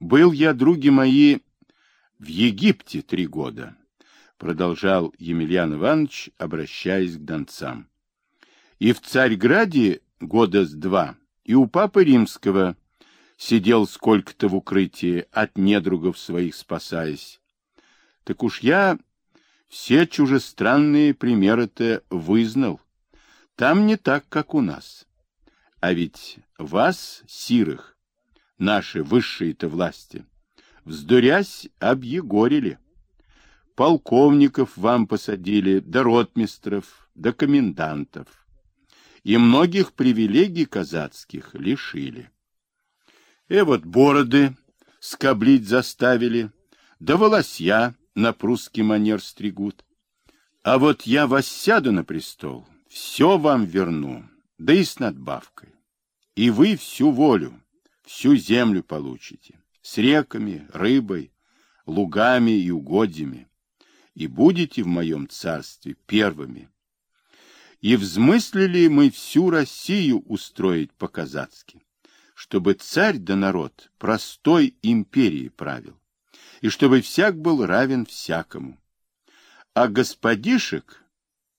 Был я, други мои, в Египте три года, продолжал Емельян Иванович, обращаясь к донцам. И в Царьграде года с два, и у Папы Римского сидел сколько-то в укрытии, от недругов своих спасаясь. Так уж я все чужестранные примеры-то вызнал. Там не так, как у нас. А ведь вас, сирых, наши высшие-то власти, вздурясь, объегорили. Полковников вам посадили, да ротмистров, да комендантов. И многих привилегий казацких лишили. И вот бороды скоблить заставили, да волосья на прусский манер стригут. А вот я воссяду на престол, все вам верну, да и с надбавкой. И вы всю волю, всю землю получите, с реками, рыбой, лугами и угодьями, и будете в моем царстве первыми. И взмыслили мы всю Россию устроить по-казацки, чтобы царь да народ простой империи правил и чтобы всяк был равен всякому. А господишек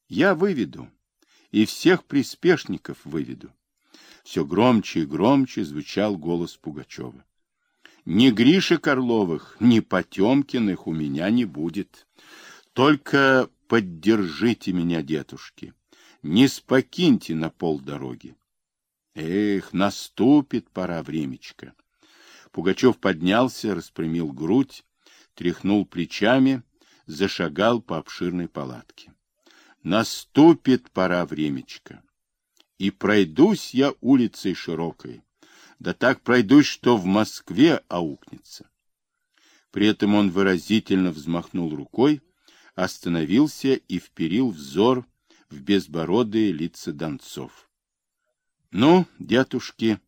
я выведу, и всех приспешников выведу. Все громче и громче звучал голос Пугачева. Ни Гриши Орловых, ни Потемкиных у меня не будет. Только поддержите меня, дедушки, не спокиньте на полдороги. Эх, наступит пора времечко. Пугачев поднялся, распрямил грудь, тряхнул плечами, зашагал по обширной палатке. Наступит пора времечко. И пройдусь я улицей широкой, да так пройдусь, что в Москве аукнется. При этом он выразительно взмахнул рукой, остановился и вперил взор в безбородые лица донцов. Ну, дядушки,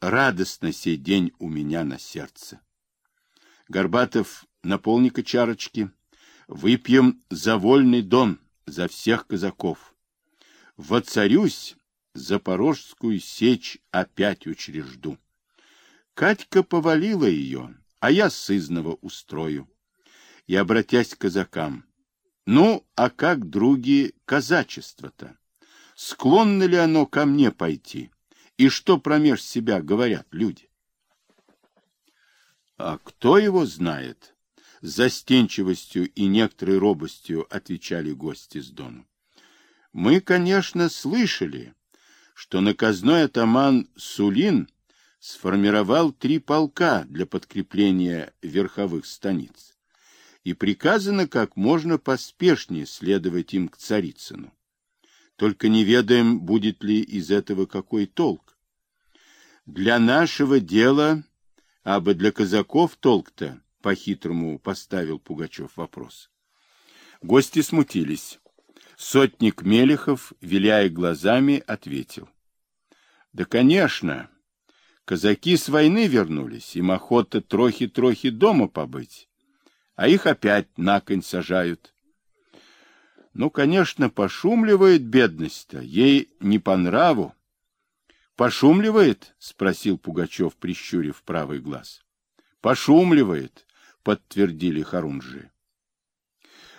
радостно сей день у меня на сердце. Горбатов, наполни-ка чарочки. Выпьем за вольный дон, за всех казаков. Воцарюсь, Запорожскую сечь опять учрежду. Катька повалила ее, а я сызного устрою. И, обратясь к казакам, ну, а как, други, казачество-то? Склонно ли оно ко мне пойти? И что промеж себя говорят люди? А кто его знает? С застенчивостью и некоторой робостью отвечали гости с Дону. Мы, конечно, слышали, что наказной атаман Сулин сформировал три полка для подкрепления верховых станиц, и приказано как можно поспешнее следовать им к Царицыну. Только не ведаем, будет ли из этого какой толк. Для нашего дела а бы для казаков толк-то, по-хитрому поставил Пугачев вопрос. Гости смутились. Сотник Мелехов, виляя глазами, ответил. Да, конечно, казаки с войны вернулись, им охота трохи-трохи дома побыть, а их опять на конь сажают. Ну, конечно, пошумливает бедность-то, ей не по нраву. Пошумливает? спросил Пугачев, прищурив правый глаз. Пошумливает, подтвердили хорунжи.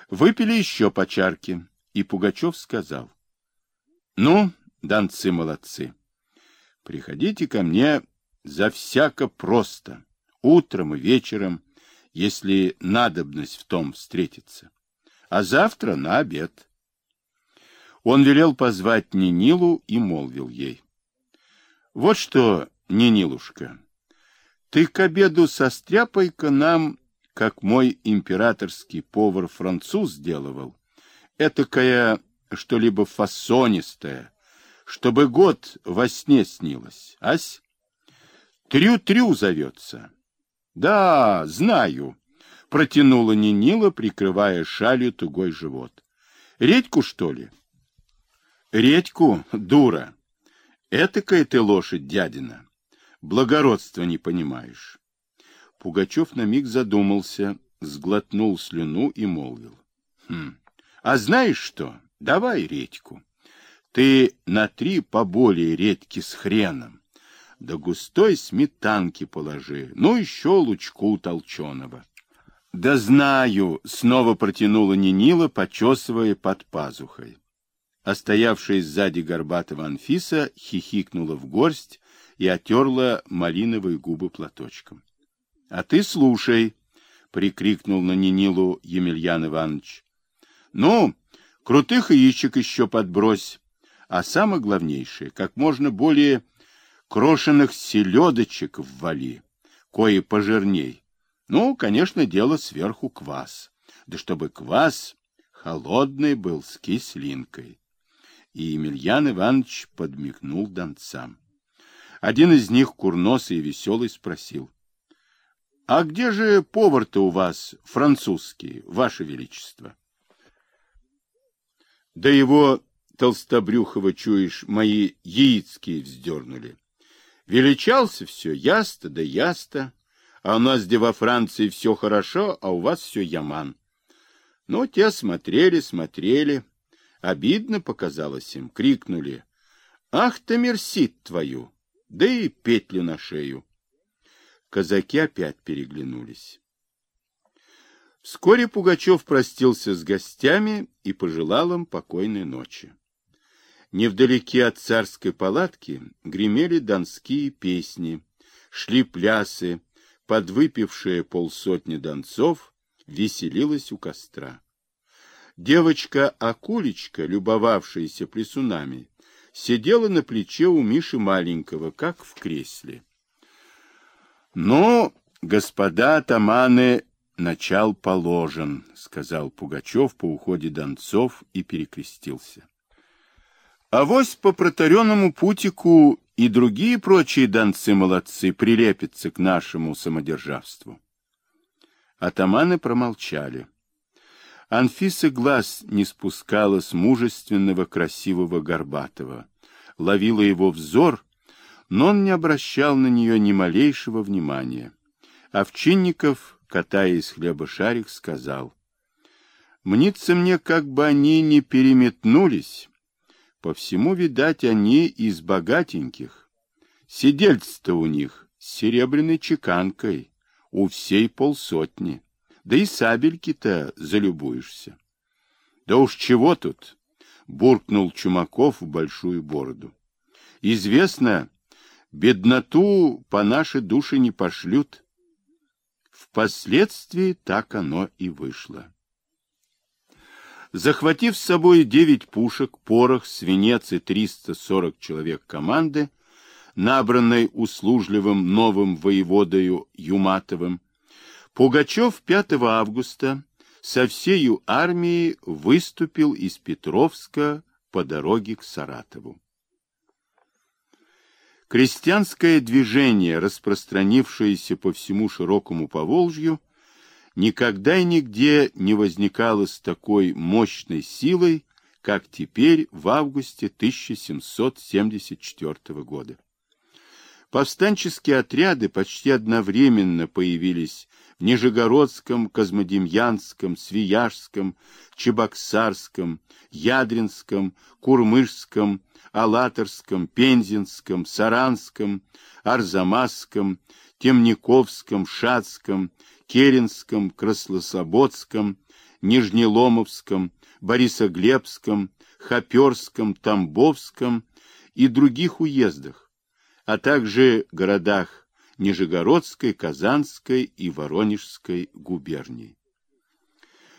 Выпили еще по чарке, и Пугачев сказал: "Ну, донцы молодцы. Приходите ко мне за всяко просто, утром и вечером, если надобность в том встретиться. А завтра на обед". Он велел позвать Нинилу и молвил ей: вот что, Нинилушка, ты к обеду состряпай-ка нам, как мой императорский повар-француз сделывал, этакая что-либо фасонистое, чтобы год во сне снилось, ась? Трю-трю зовется. Да, знаю, протянула Нинила, прикрывая шалью тугой живот. Редьку, что ли? Редьку, дура. Этакая ты лошадь, дядина. Благородства не понимаешь. Пугачев на миг задумался, сглотнул слюну и молвил. Хм, а знаешь что? Давай редьку. Ты на три поболее редьки с хреном. да густой сметанки положи, ну еще лучку толченого. Да знаю, снова протянула Нинила, почесывая под пазухой. А стоявшая сзади горбатого Анфиса хихикнула в горсть и отерла малиновые губы платочком. — А ты слушай, — прикрикнул на Нинилу Емельян Иванович. — Ну, крутых яичек еще подбрось, а самое главнейшее, как можно более крошенных селедочек ввали, кое пожирней. Ну, конечно, дело сверху квас. Да чтобы квас холодный был с кислинкой. И Емельян Иванович подмигнул донцам. Один из них, курносый и веселый, спросил. — А где же повар-то у вас французский, ваше величество? — Да его, толстобрюхого, чуешь, мои яицкие вздернули. Величался все, ясто да ясто а у нас, где во Франции, все хорошо, а у вас все яман. Ну, те смотрели, смотрели. Обидно показалось им, крикнули. Ах ты, мерсит твою! Да и петлю на шею. Казаки опять переглянулись. Вскоре Пугачев простился с гостями и пожелал им покойной ночи. Невдалеке от царской палатки гремели донские песни, шли плясы, подвыпившая полсотни донцов, веселилась у костра. Девочка-акулечка, любовавшаяся плесунами, сидела на плече у Миши маленького, как в кресле. — Ну, господа атаманы, начал положен, — сказал Пугачев по уходе донцов и перекрестился. — А вось по протаренному путику и другие прочие донцы-молодцы прилепятся к нашему самодержавству. Атаманы промолчали. Анфиса глаз не спускала с мужественного, красивого Горбатого, ловила его взор, но он не обращал на нее ни малейшего внимания. Овчинников, катаясь хлеба шарик, сказал, «Мнится мне, как бы они не переметнулись, по всему, видать, они из богатеньких. Сидельцы-то у них с серебряной чеканкой, у всей полсотни. Да и сабельки-то залюбуешься. Да уж чего тут, буркнул Чумаков в большую бороду. Известно, бедноту по нашей душе не пошлют. Впоследствии так оно и вышло. Захватив с собой девять пушек, порох, свинец и 340 человек команды, набранной услужливым новым воеводою Юматовым, Пугачев 5 августа со всею армией выступил из Петровска по дороге к Саратову. Крестьянское движение, распространившееся по всему широкому Поволжью, никогда и нигде не возникало с такой мощной силой, как теперь в августе 1774 года. Повстанческие отряды почти одновременно появились в Нижегородском, Козмодемьянском, Свияжском, Чебоксарском, Ядринском, Курмышском, Алаторском, Пензенском, Саранском, Арзамасском, Темниковском, Шацком, Керенском, Краслослободском, Нижнеломовском, Борисоглебском, Хоперском, Тамбовском и других уездах, а также городах Нижегородской, Казанской и Воронежской губерний.